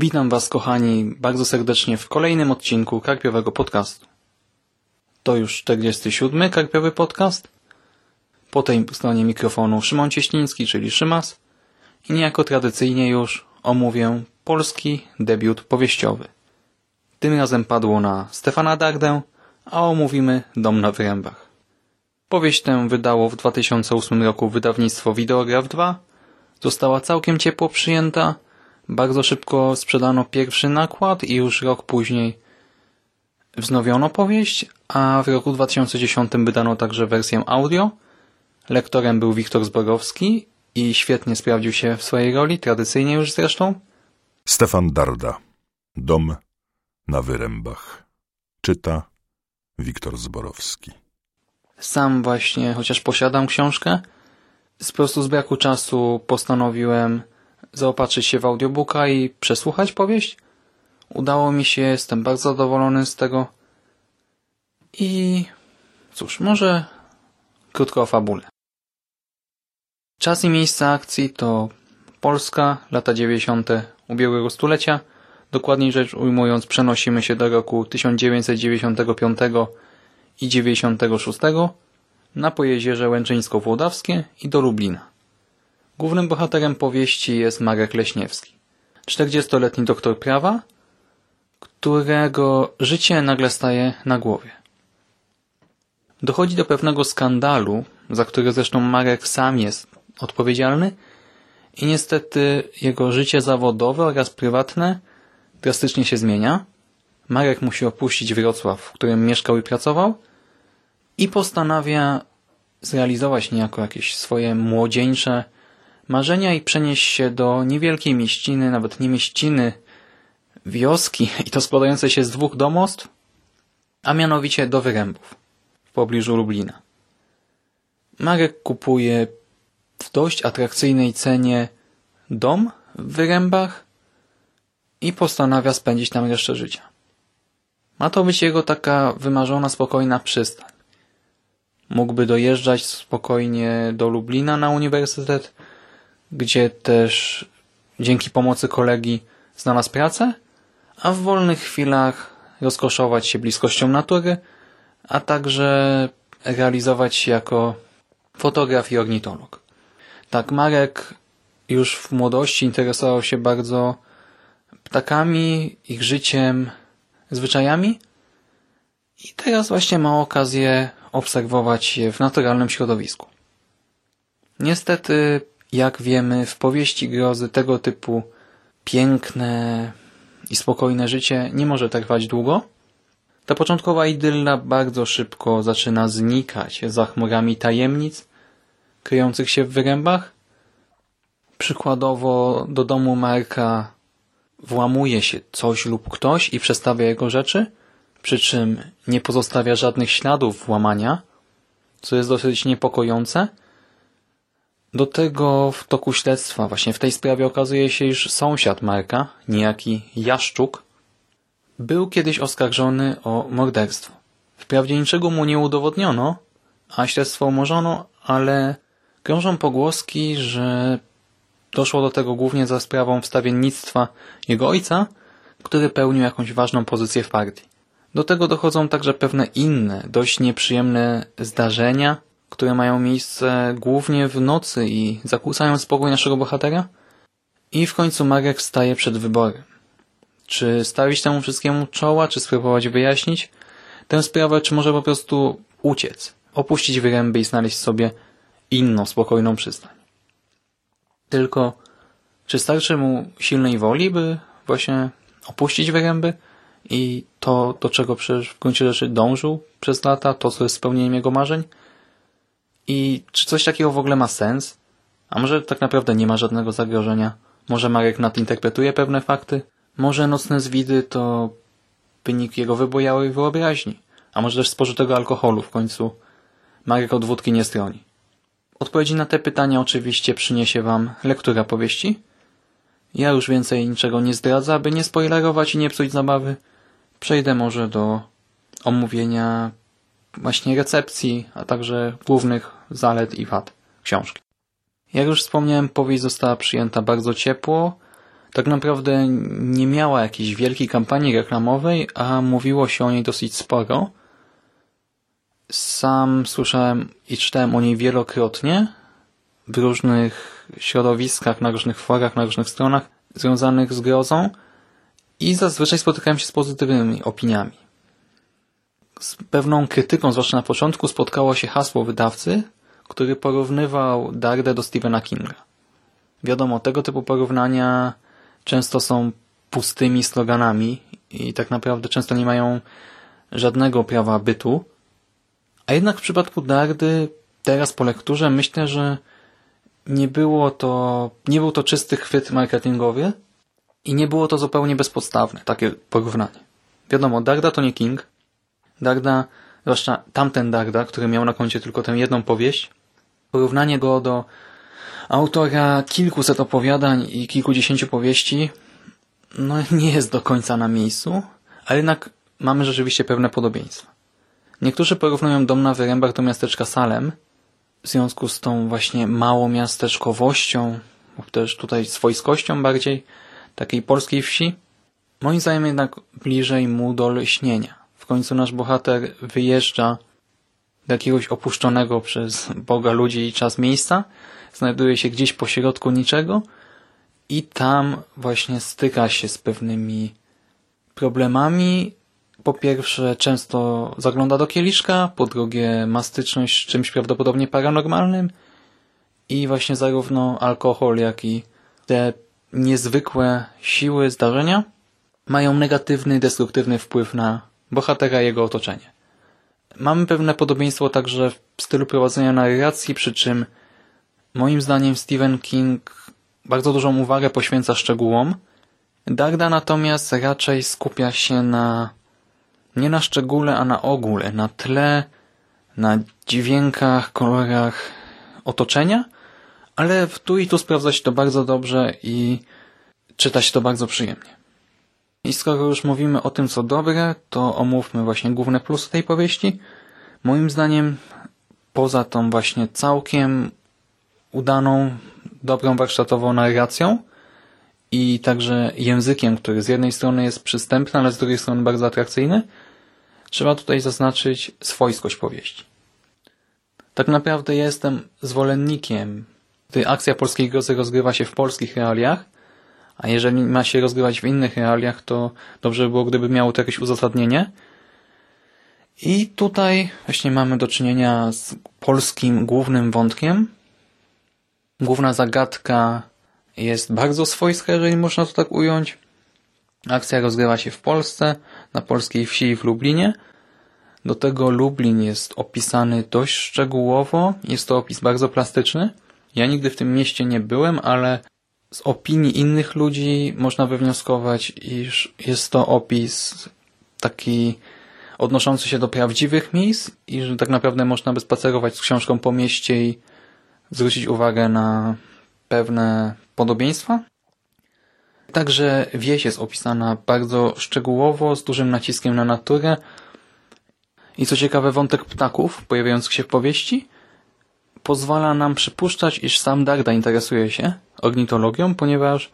Witam Was, kochani, bardzo serdecznie w kolejnym odcinku Karpiowego Podcastu. To już 47. Karpiowy Podcast. Po tej stronie mikrofonu Szymon Cieśliński, czyli Szymas. I niejako tradycyjnie już omówię polski debiut powieściowy. Tym razem padło na Stefana Dardę, a omówimy Dom na Wyrębach. Powieść tę wydało w 2008 roku wydawnictwo Videograf 2. Została całkiem ciepło przyjęta, bardzo szybko sprzedano pierwszy nakład i już rok później wznowiono powieść, a w roku 2010 wydano także wersję audio. Lektorem był Wiktor Zborowski i świetnie sprawdził się w swojej roli, tradycyjnie już zresztą. Stefan Darda. Dom na Wyrębach. Czyta Wiktor Zborowski. Sam właśnie, chociaż posiadam książkę, z prostu z braku czasu postanowiłem zaopatrzyć się w audiobooka i przesłuchać powieść. Udało mi się, jestem bardzo zadowolony z tego. I cóż, może krótko o fabule. Czas i miejsce akcji to Polska, lata 90. ubiegłego stulecia. Dokładniej rzecz ujmując, przenosimy się do roku 1995 i 96 na Pojezierze Łęczyńsko-Włodawskie i do Lublina. Głównym bohaterem powieści jest Marek Leśniewski. 40-letni doktor prawa, którego życie nagle staje na głowie. Dochodzi do pewnego skandalu, za który zresztą Marek sam jest odpowiedzialny i niestety jego życie zawodowe oraz prywatne drastycznie się zmienia. Marek musi opuścić Wrocław, w którym mieszkał i pracował i postanawia zrealizować niejako jakieś swoje młodzieńcze marzenia i przenieść się do niewielkiej mieściny, nawet nie mieściny, wioski i to składające się z dwóch domostw, a mianowicie do Wyrębów w pobliżu Lublina. Marek kupuje w dość atrakcyjnej cenie dom w Wyrębach i postanawia spędzić tam resztę życia. Ma to być jego taka wymarzona, spokojna przystań. Mógłby dojeżdżać spokojnie do Lublina na uniwersytet, gdzie też dzięki pomocy kolegi znalazł pracę, a w wolnych chwilach rozkoszować się bliskością natury, a także realizować się jako fotograf i ornitolog. Tak, Marek już w młodości interesował się bardzo ptakami, ich życiem, zwyczajami i teraz właśnie ma okazję obserwować je w naturalnym środowisku. Niestety jak wiemy, w powieści grozy tego typu piękne i spokojne życie nie może trwać długo. Ta początkowa idylla bardzo szybko zaczyna znikać za chmurami tajemnic kryjących się w wyrębach. Przykładowo do domu Marka włamuje się coś lub ktoś i przestawia jego rzeczy, przy czym nie pozostawia żadnych śladów włamania, co jest dosyć niepokojące – do tego w toku śledztwa, właśnie w tej sprawie okazuje się, iż sąsiad Marka, niejaki Jaszczuk, był kiedyś oskarżony o morderstwo. Wprawdzie niczego mu nie udowodniono, a śledztwo umorzono, ale krążą pogłoski, że doszło do tego głównie za sprawą wstawiennictwa jego ojca, który pełnił jakąś ważną pozycję w partii. Do tego dochodzą także pewne inne, dość nieprzyjemne zdarzenia, które mają miejsce głównie w nocy i zakłócają spokój naszego bohatera. I w końcu Marek staje przed wyborem. Czy stawić temu wszystkiemu czoła, czy spróbować wyjaśnić tę sprawę, czy może po prostu uciec, opuścić wyręby i znaleźć sobie inną, spokojną przystań. Tylko, czy starczy mu silnej woli, by właśnie opuścić wyręby i to, do czego przecież w gruncie rzeczy dążył przez lata, to, co jest spełnieniem jego marzeń? I czy coś takiego w ogóle ma sens? A może tak naprawdę nie ma żadnego zagrożenia? Może Marek nadinterpretuje pewne fakty? Może nocne zwidy to wynik jego wybojałej wyobraźni? A może też spożytego alkoholu w końcu Marek od wódki nie stroni? Odpowiedzi na te pytania oczywiście przyniesie Wam lektura powieści. Ja już więcej niczego nie zdradzę, aby nie spoilerować i nie psuć zabawy. Przejdę może do omówienia właśnie recepcji, a także głównych zalet i wad książki. Jak już wspomniałem, powieść została przyjęta bardzo ciepło. tak naprawdę nie miała jakiejś wielkiej kampanii reklamowej, a mówiło się o niej dosyć sporo. Sam słyszałem i czytałem o niej wielokrotnie w różnych środowiskach, na różnych forach, na różnych stronach związanych z grozą i zazwyczaj spotykałem się z pozytywnymi opiniami. Z pewną krytyką, zwłaszcza na początku, spotkało się hasło wydawcy, który porównywał Dardę do Stephena Kinga. Wiadomo, tego typu porównania często są pustymi sloganami i tak naprawdę często nie mają żadnego prawa bytu. A jednak w przypadku Dardy, teraz po lekturze, myślę, że nie było to, nie był to czysty chwyt marketingowy i nie było to zupełnie bezpodstawne, takie porównanie. Wiadomo, Darda to nie King. Darda, zwłaszcza tamten Darda, który miał na koncie tylko tę jedną powieść, porównanie go do autora kilkuset opowiadań i kilkudziesięciu powieści, no nie jest do końca na miejscu, ale jednak mamy rzeczywiście pewne podobieństwa. Niektórzy porównują dom na wyrębach do miasteczka Salem, w związku z tą właśnie małomiasteczkowością, lub też tutaj swojskością bardziej takiej polskiej wsi. Moim zdaniem jednak bliżej mu do lśnienia. Końcu nasz bohater wyjeżdża do jakiegoś opuszczonego przez Boga ludzi i czas miejsca, znajduje się gdzieś po środku niczego i tam właśnie styka się z pewnymi problemami. Po pierwsze, często zagląda do kieliszka, po drugie, ma styczność z czymś prawdopodobnie paranormalnym i właśnie zarówno alkohol, jak i te niezwykłe siły zdarzenia mają negatywny, destruktywny wpływ na bohatera i jego otoczenie. Mamy pewne podobieństwo także w stylu prowadzenia narracji, przy czym moim zdaniem Stephen King bardzo dużą uwagę poświęca szczegółom. Darda natomiast raczej skupia się na nie na szczególe, a na ogóle, na tle, na dźwiękach, kolorach otoczenia, ale w tu i tu sprawdza się to bardzo dobrze i czyta się to bardzo przyjemnie. I skoro już mówimy o tym, co dobre, to omówmy właśnie główne plusy tej powieści. Moim zdaniem, poza tą właśnie całkiem udaną, dobrą warsztatową narracją i także językiem, który z jednej strony jest przystępny, ale z drugiej strony bardzo atrakcyjny, trzeba tutaj zaznaczyć swojskość powieści. Tak naprawdę jestem zwolennikiem, gdy akcja polskiej grozy rozgrywa się w polskich realiach, a jeżeli ma się rozgrywać w innych realiach, to dobrze by było, gdyby miało to jakieś uzasadnienie. I tutaj właśnie mamy do czynienia z polskim głównym wątkiem. Główna zagadka jest bardzo swojska, jeżeli można to tak ująć. Akcja rozgrywa się w Polsce, na polskiej wsi w Lublinie. Do tego Lublin jest opisany dość szczegółowo. Jest to opis bardzo plastyczny. Ja nigdy w tym mieście nie byłem, ale z opinii innych ludzi można wywnioskować, iż jest to opis taki odnoszący się do prawdziwych miejsc i że tak naprawdę można by spacerować z książką po mieście i zwrócić uwagę na pewne podobieństwa. Także wieś jest opisana bardzo szczegółowo, z dużym naciskiem na naturę. I co ciekawe, wątek ptaków pojawiających się w powieści pozwala nam przypuszczać, iż sam Darda interesuje się ornitologią, ponieważ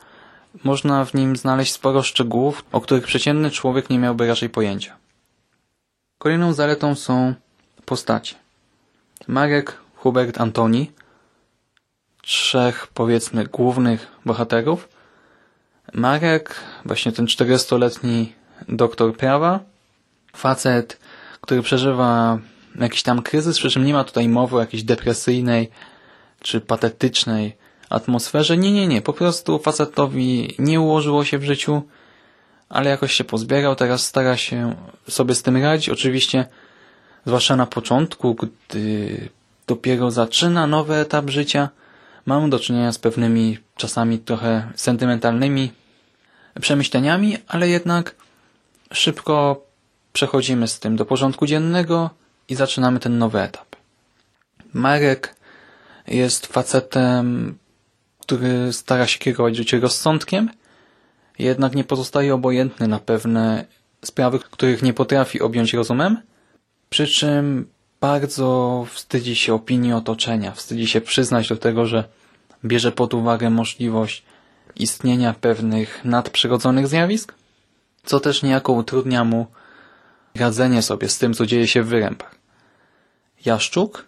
można w nim znaleźć sporo szczegółów, o których przeciętny człowiek nie miałby raczej pojęcia. Kolejną zaletą są postacie. Marek, Hubert, Antoni, trzech powiedzmy głównych bohaterów. Marek, właśnie ten 40-letni doktor prawa, facet, który przeżywa jakiś tam kryzys, przy czym nie ma tutaj mowy o jakiejś depresyjnej czy patetycznej atmosferze. Nie, nie, nie. Po prostu facetowi nie ułożyło się w życiu, ale jakoś się pozbierał. Teraz stara się sobie z tym radzić. Oczywiście, zwłaszcza na początku, gdy dopiero zaczyna nowy etap życia, mamy do czynienia z pewnymi czasami trochę sentymentalnymi przemyśleniami, ale jednak szybko przechodzimy z tym do porządku dziennego i zaczynamy ten nowy etap. Marek jest facetem, który stara się kierować życie rozsądkiem, jednak nie pozostaje obojętny na pewne sprawy, których nie potrafi objąć rozumem, przy czym bardzo wstydzi się opinii otoczenia, wstydzi się przyznać do tego, że bierze pod uwagę możliwość istnienia pewnych nadprzyrodzonych zjawisk, co też niejako utrudnia mu radzenie sobie z tym, co dzieje się w wyrębach. Jaszczuk,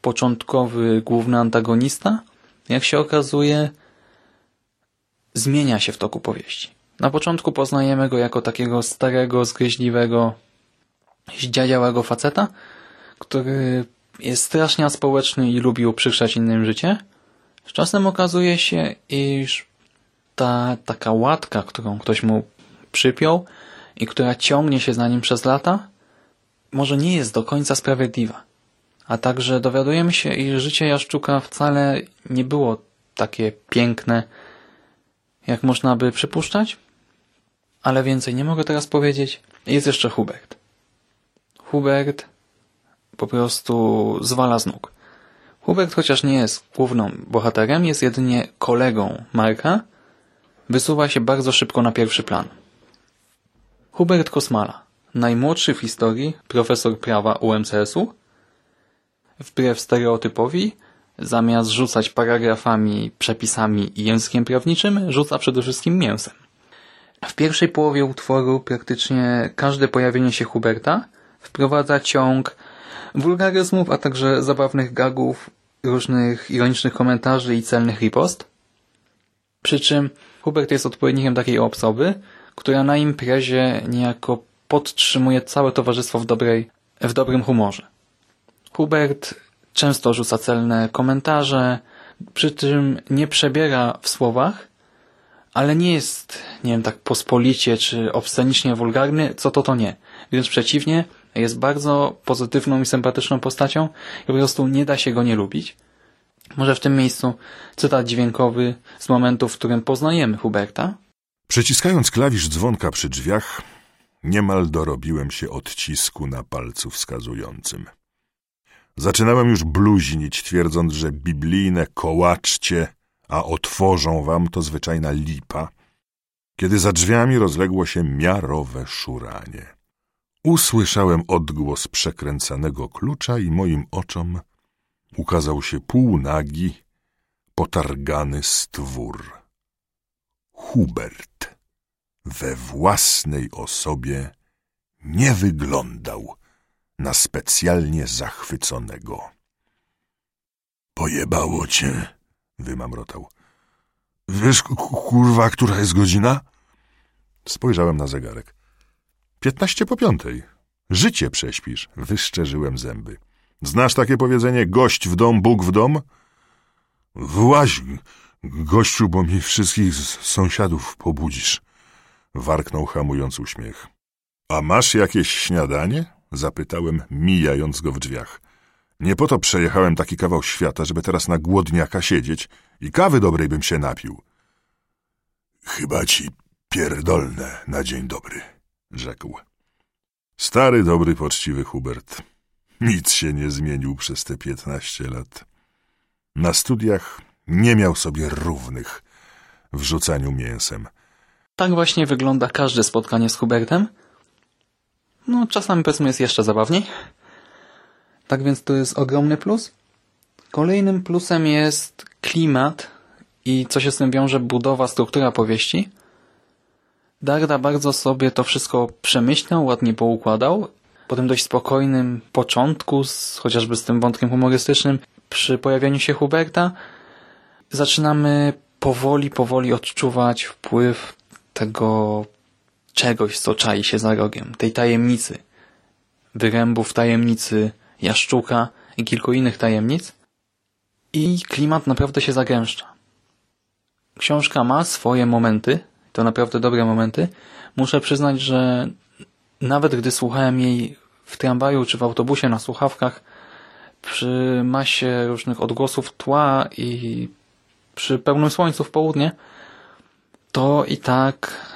początkowy główny antagonista, jak się okazuje, zmienia się w toku powieści. Na początku poznajemy go jako takiego starego, zgryźliwego, zdziadziałego faceta, który jest strasznie aspołeczny i lubi uprzykrzać innym życie. Z czasem okazuje się, iż ta taka łatka, którą ktoś mu przypiął i która ciągnie się za nim przez lata, może nie jest do końca sprawiedliwa. A także dowiadujemy się, iż życie Jaszczuka wcale nie było takie piękne, jak można by przypuszczać. Ale więcej nie mogę teraz powiedzieć. Jest jeszcze Hubert. Hubert po prostu zwala z nóg. Hubert, chociaż nie jest główną bohaterem, jest jedynie kolegą Marka, wysuwa się bardzo szybko na pierwszy plan. Hubert Kosmala, najmłodszy w historii profesor prawa UMCS-u, wbrew stereotypowi, zamiast rzucać paragrafami, przepisami i językiem prawniczym, rzuca przede wszystkim mięsem. W pierwszej połowie utworu praktycznie każde pojawienie się Huberta wprowadza ciąg wulgaryzmów, a także zabawnych gagów, różnych ironicznych komentarzy i celnych ripost. Przy czym Hubert jest odpowiednikiem takiej osoby, która na imprezie niejako podtrzymuje całe towarzystwo w, dobrej, w dobrym humorze. Hubert często rzuca celne komentarze, przy czym nie przebiera w słowach, ale nie jest, nie wiem, tak pospolicie czy obscenicznie wulgarny, co to to nie. Wręcz przeciwnie, jest bardzo pozytywną i sympatyczną postacią i po prostu nie da się go nie lubić. Może w tym miejscu cytat dźwiękowy z momentu, w którym poznajemy Huberta. Przeciskając klawisz dzwonka przy drzwiach, niemal dorobiłem się odcisku na palcu wskazującym. Zaczynałem już bluźnić, twierdząc, że biblijne kołaczcie, a otworzą wam to zwyczajna lipa, kiedy za drzwiami rozległo się miarowe szuranie. Usłyszałem odgłos przekręcanego klucza i moim oczom ukazał się półnagi, potargany stwór. Hubert we własnej osobie nie wyglądał na specjalnie zachwyconego. Pojebało cię, wymamrotał. Wiesz, kurwa, która jest godzina? Spojrzałem na zegarek. Piętnaście po piątej. Życie prześpisz, wyszczerzyłem zęby. Znasz takie powiedzenie gość w dom, Bóg w dom? Właź, gościu, bo mi wszystkich sąsiadów pobudzisz. Warknął hamując uśmiech. A masz jakieś śniadanie? Zapytałem, mijając go w drzwiach. Nie po to przejechałem taki kawał świata, żeby teraz na głodniaka siedzieć i kawy dobrej bym się napił. Chyba ci pierdolne na dzień dobry, rzekł. Stary, dobry, poczciwy Hubert. Nic się nie zmienił przez te piętnaście lat. Na studiach nie miał sobie równych w rzucaniu mięsem. Tak właśnie wygląda każde spotkanie z Hubertem. No, czasami powiedzmy jest jeszcze zabawniej. Tak więc to jest ogromny plus. Kolejnym plusem jest klimat i co się z tym wiąże budowa, struktura powieści. Darda bardzo sobie to wszystko przemyślał, ładnie poukładał. Po tym dość spokojnym początku, z, chociażby z tym wątkiem humorystycznym, przy pojawieniu się Huberta, zaczynamy powoli, powoli odczuwać wpływ tego czegoś, co czai się za rogiem, tej tajemnicy, wyrębów tajemnicy Jaszczuka i kilku innych tajemnic. I klimat naprawdę się zagęszcza. Książka ma swoje momenty, to naprawdę dobre momenty. Muszę przyznać, że nawet gdy słuchałem jej w tramwaju czy w autobusie na słuchawkach, przy masie różnych odgłosów tła i przy pełnym słońcu w południe, to i tak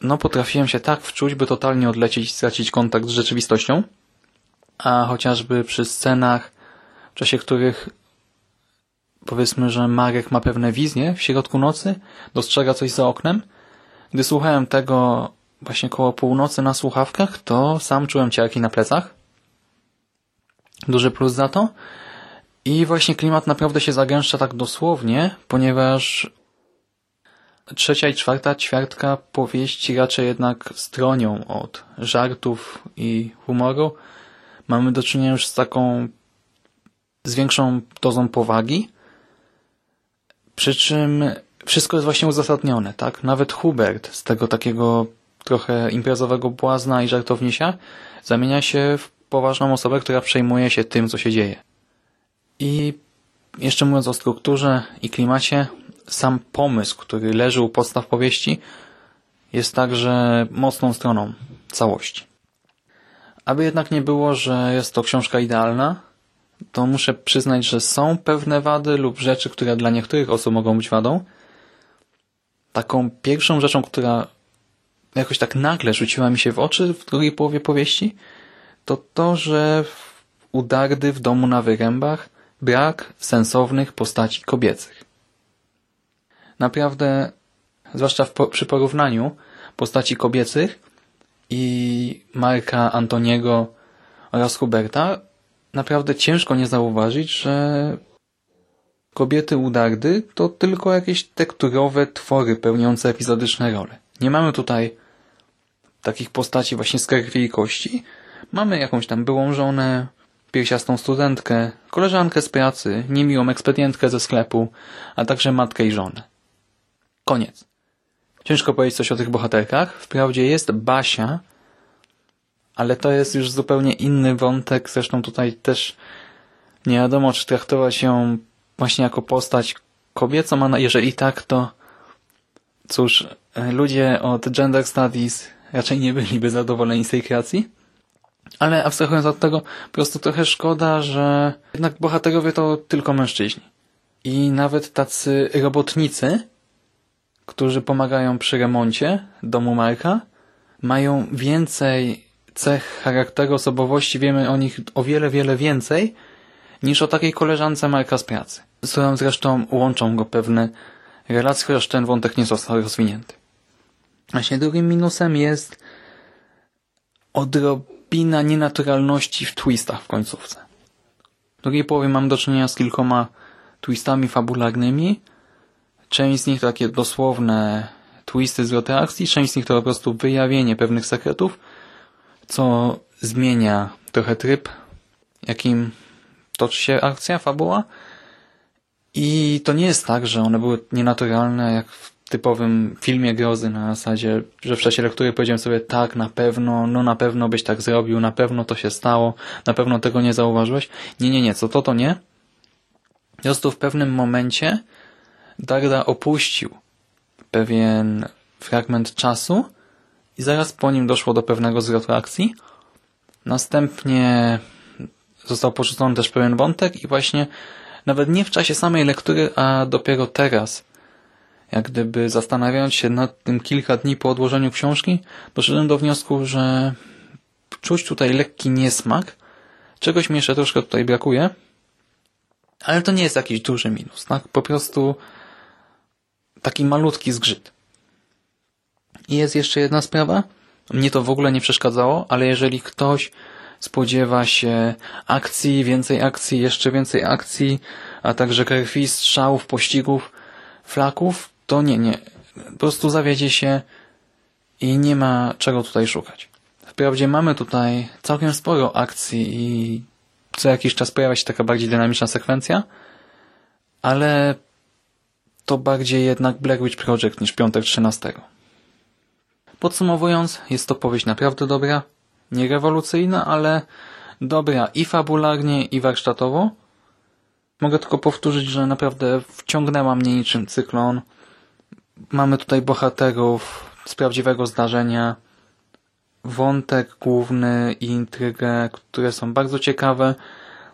no potrafiłem się tak wczuć, by totalnie odlecieć i stracić kontakt z rzeczywistością. A chociażby przy scenach, w czasie których powiedzmy, że Marek ma pewne wizje w środku nocy, dostrzega coś za oknem. Gdy słuchałem tego właśnie koło północy na słuchawkach, to sam czułem ciarki na plecach. Duży plus za to. I właśnie klimat naprawdę się zagęszcza tak dosłownie, ponieważ trzecia i czwarta ćwiartka powieści raczej jednak stronią od żartów i humoru. Mamy do czynienia już z taką z większą dozą powagi, przy czym wszystko jest właśnie uzasadnione, tak? Nawet Hubert z tego takiego trochę imprezowego błazna i żartownisia zamienia się w poważną osobę, która przejmuje się tym, co się dzieje. I jeszcze mówiąc o strukturze i klimacie, sam pomysł, który leży u podstaw powieści, jest także mocną stroną całości. Aby jednak nie było, że jest to książka idealna, to muszę przyznać, że są pewne wady lub rzeczy, które dla niektórych osób mogą być wadą. Taką pierwszą rzeczą, która jakoś tak nagle rzuciła mi się w oczy w drugiej połowie powieści, to to, że u Dardy w domu na Wyrębach brak sensownych postaci kobiecych. Naprawdę, zwłaszcza w, przy porównaniu postaci kobiecych i Marka Antoniego oraz Huberta, naprawdę ciężko nie zauważyć, że kobiety u Dardy to tylko jakieś tekturowe twory pełniące epizodyczne role. Nie mamy tutaj takich postaci właśnie z krwi i kości. Mamy jakąś tam byłą żonę, piersiastą studentkę, koleżankę z pracy, niemiłą ekspedientkę ze sklepu, a także matkę i żonę. Koniec. Ciężko powiedzieć coś o tych bohaterkach. Wprawdzie jest Basia, ale to jest już zupełnie inny wątek. Zresztą tutaj też nie wiadomo, czy traktować ją właśnie jako postać kobiecą, a jeżeli tak, to cóż, ludzie od Gender Studies raczej nie byliby zadowoleni z tej kreacji. Ale abstrahując od tego, po prostu trochę szkoda, że jednak bohaterowie to tylko mężczyźni. I nawet tacy robotnicy, którzy pomagają przy remoncie domu Marka, mają więcej cech charakteru, osobowości, wiemy o nich o wiele, wiele więcej niż o takiej koleżance Marka z pracy, z którą zresztą łączą go pewne relacje, chociaż ten wątek nie został rozwinięty. Właśnie drugim minusem jest odrobina nienaturalności w twistach w końcówce. W drugiej połowie mam do czynienia z kilkoma twistami fabularnymi. Część z nich takie dosłowne twisty z akcji, część z nich to po prostu wyjawienie pewnych sekretów, co zmienia trochę tryb, jakim toczy się akcja, fabuła. I to nie jest tak, że one były nienaturalne, jak w typowym filmie grozy na zasadzie, że w czasie lektury powiedziałem sobie tak, na pewno, no na pewno byś tak zrobił, na pewno to się stało, na pewno tego nie zauważyłeś. Nie, nie, nie, co to, to nie. Po prostu w pewnym momencie Darda opuścił pewien fragment czasu i zaraz po nim doszło do pewnego zwrotu akcji. Następnie został porzucony też pewien wątek i właśnie nawet nie w czasie samej lektury, a dopiero teraz jak gdyby zastanawiając się nad tym kilka dni po odłożeniu książki, doszedłem do wniosku, że czuć tutaj lekki niesmak, czegoś mi jeszcze troszkę tutaj brakuje, ale to nie jest jakiś duży minus, tak? Po prostu taki malutki zgrzyt. I jest jeszcze jedna sprawa. Mnie to w ogóle nie przeszkadzało, ale jeżeli ktoś spodziewa się akcji, więcej akcji, jeszcze więcej akcji, a także krwi, strzałów, pościgów, flaków, to nie, nie. Po prostu zawiedzie się i nie ma czego tutaj szukać. Wprawdzie mamy tutaj całkiem sporo akcji i co jakiś czas pojawia się taka bardziej dynamiczna sekwencja, ale to bardziej jednak Black Witch Project niż Piątek 13. Podsumowując, jest to powieść naprawdę dobra, nie rewolucyjna, ale dobra i fabularnie, i warsztatowo. Mogę tylko powtórzyć, że naprawdę wciągnęła mnie niczym cyklon. Mamy tutaj bohaterów z prawdziwego zdarzenia, wątek główny i intrygę, które są bardzo ciekawe.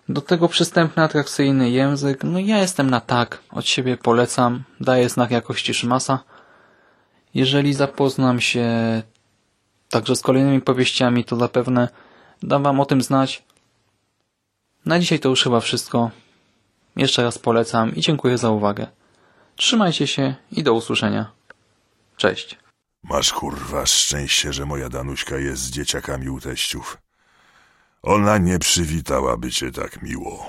Do tego przystępny, atrakcyjny język. No ja jestem na tak. Od siebie polecam. Daję znak jakości Szymasa. Jeżeli zapoznam się także z kolejnymi powieściami, to zapewne dam wam o tym znać. Na dzisiaj to już chyba wszystko. Jeszcze raz polecam i dziękuję za uwagę. Trzymajcie się i do usłyszenia. Cześć. Masz kurwa szczęście, że moja Danuśka jest z dzieciakami u teściów. Ona nie przywitałaby cię tak miło.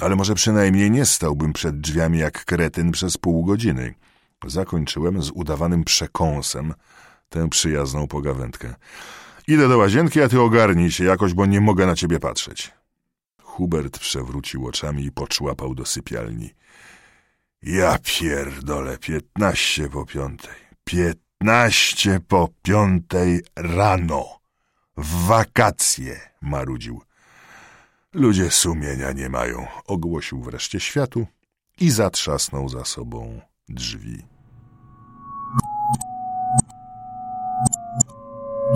Ale może przynajmniej nie stałbym przed drzwiami jak kretyn przez pół godziny. Zakończyłem z udawanym przekąsem tę przyjazną pogawędkę. Idę do łazienki, a ty ogarnij się jakoś, bo nie mogę na ciebie patrzeć. Hubert przewrócił oczami i poczłapał do sypialni. Ja pierdolę, piętnaście po piątej. Piętnaście po piątej rano. W wakacje, marudził. Ludzie sumienia nie mają, ogłosił wreszcie światu i zatrzasnął za sobą drzwi.